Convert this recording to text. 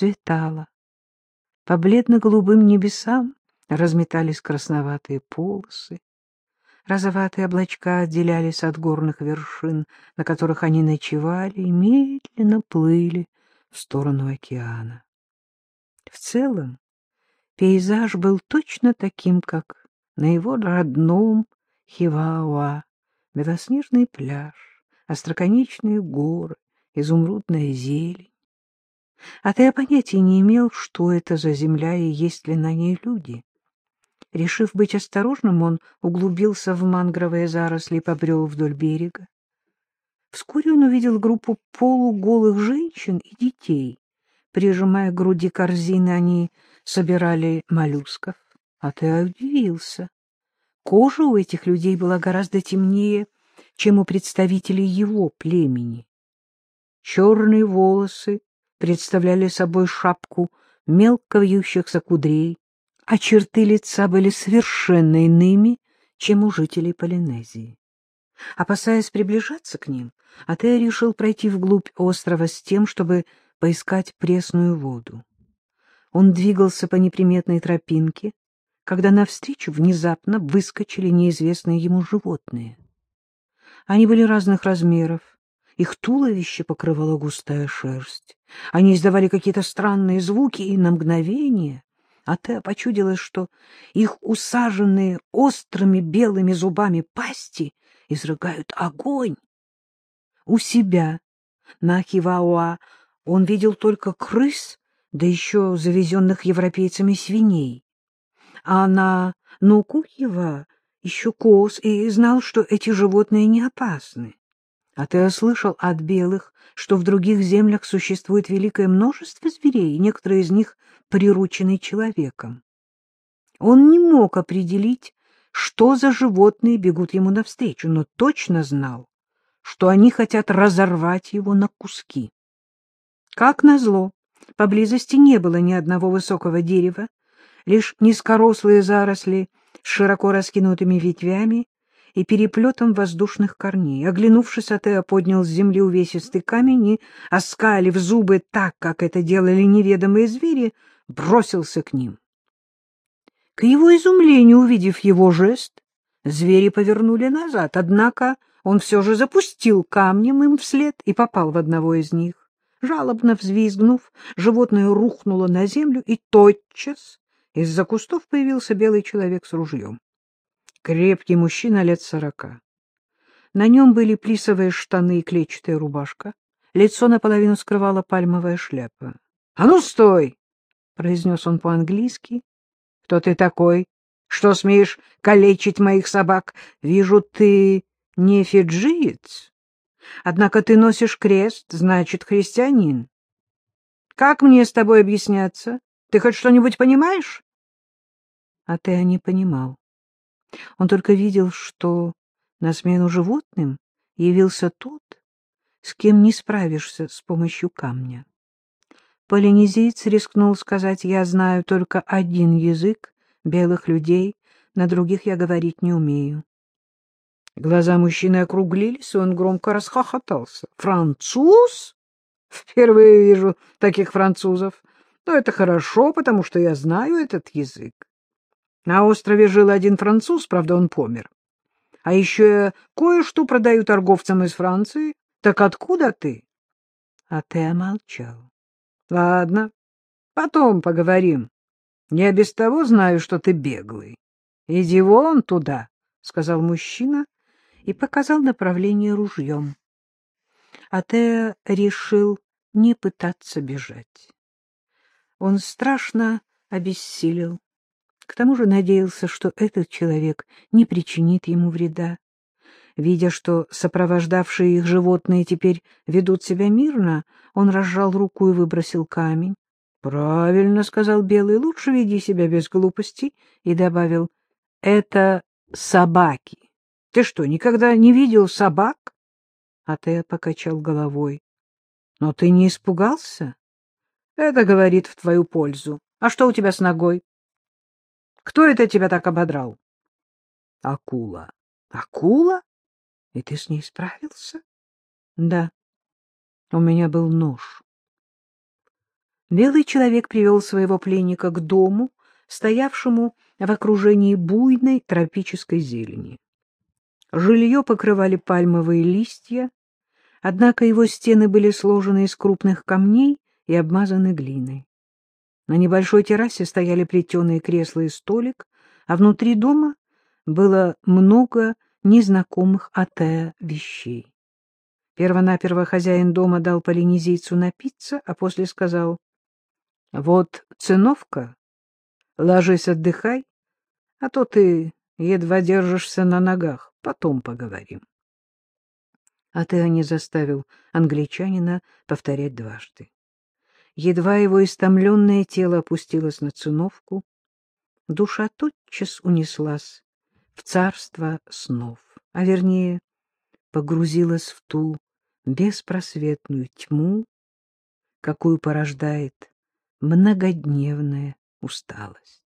расцветало. По бледно-голубым небесам разметались красноватые полосы. Розоватые облачка отделялись от горных вершин, на которых они ночевали, и медленно плыли в сторону океана. В целом пейзаж был точно таким, как на его родном Хивауа, белоснежный пляж, остроконечные горы, изумрудная зелень. А ты понятия не имел, что это за земля и есть ли на ней люди. Решив быть осторожным, он углубился в мангровые заросли и побрел вдоль берега. Вскоре он увидел группу полуголых женщин и детей. Прижимая к груди корзины, они собирали моллюсков. А ты удивился. Кожа у этих людей была гораздо темнее, чем у представителей его племени. Черные волосы представляли собой шапку мелко вьющихся кудрей, а черты лица были совершенно иными, чем у жителей Полинезии. Опасаясь приближаться к ним, Атея решил пройти вглубь острова с тем, чтобы поискать пресную воду. Он двигался по неприметной тропинке, когда навстречу внезапно выскочили неизвестные ему животные. Они были разных размеров, их туловище покрывала густая шерсть. Они издавали какие-то странные звуки, и на мгновение а Теа почудилось, что их усаженные острыми белыми зубами пасти изрыгают огонь. У себя на Хивауа он видел только крыс, да еще завезенных европейцами свиней. А на Нукухева еще коз, и знал, что эти животные не опасны. А ты слышал от белых, что в других землях существует великое множество зверей, и некоторые из них приручены человеком. Он не мог определить, что за животные бегут ему навстречу, но точно знал, что они хотят разорвать его на куски. Как назло, поблизости не было ни одного высокого дерева, лишь низкорослые заросли с широко раскинутыми ветвями и переплетом воздушных корней. Оглянувшись, Атеа поднял с земли увесистый камень и, оскалив зубы так, как это делали неведомые звери, бросился к ним. К его изумлению, увидев его жест, звери повернули назад, однако он все же запустил камнем им вслед и попал в одного из них. Жалобно взвизгнув, животное рухнуло на землю, и тотчас из-за кустов появился белый человек с ружьем. Крепкий мужчина лет сорока. На нем были плисовые штаны и клетчатая рубашка. Лицо наполовину скрывала пальмовая шляпа. — А ну, стой! — произнес он по-английски. — Кто ты такой? Что смеешь калечить моих собак? Вижу, ты не фиджиец. Однако ты носишь крест, значит, христианин. Как мне с тобой объясняться? Ты хоть что-нибудь понимаешь? А ты не понимал. Он только видел, что на смену животным явился тот, с кем не справишься с помощью камня. Полинезиец рискнул сказать, я знаю только один язык белых людей, на других я говорить не умею. Глаза мужчины округлились, и он громко расхохотался. «Француз? Впервые вижу таких французов. Но это хорошо, потому что я знаю этот язык. На острове жил один француз, правда, он помер. А еще кое-что продаю торговцам из Франции. Так откуда ты? А ты молчал. Ладно, потом поговорим. Я без того знаю, что ты беглый. Иди вон туда, — сказал мужчина и показал направление ружьем. А ты решил не пытаться бежать. Он страшно обессилел к тому же надеялся, что этот человек не причинит ему вреда. Видя, что сопровождавшие их животные теперь ведут себя мирно, он разжал руку и выбросил камень. — Правильно, — сказал Белый, — лучше веди себя без глупостей, и добавил, — это собаки. Ты что, никогда не видел собак? А ты покачал головой. — Но ты не испугался? — Это говорит в твою пользу. А что у тебя с ногой? Кто это тебя так ободрал? — Акула. — Акула? И ты с ней справился? — Да. У меня был нож. Белый человек привел своего пленника к дому, стоявшему в окружении буйной тропической зелени. Жилье покрывали пальмовые листья, однако его стены были сложены из крупных камней и обмазаны глиной. На небольшой террасе стояли плетеные кресла и столик, а внутри дома было много незнакомых Атеа вещей. Первонаперво хозяин дома дал полинезийцу напиться, а после сказал, — Вот циновка, ложись отдыхай, а то ты едва держишься на ногах, потом поговорим. Атеа не заставил англичанина повторять дважды. Едва его истомленное тело опустилось на циновку, душа тотчас унеслась в царство снов, а вернее погрузилась в ту беспросветную тьму, какую порождает многодневная усталость.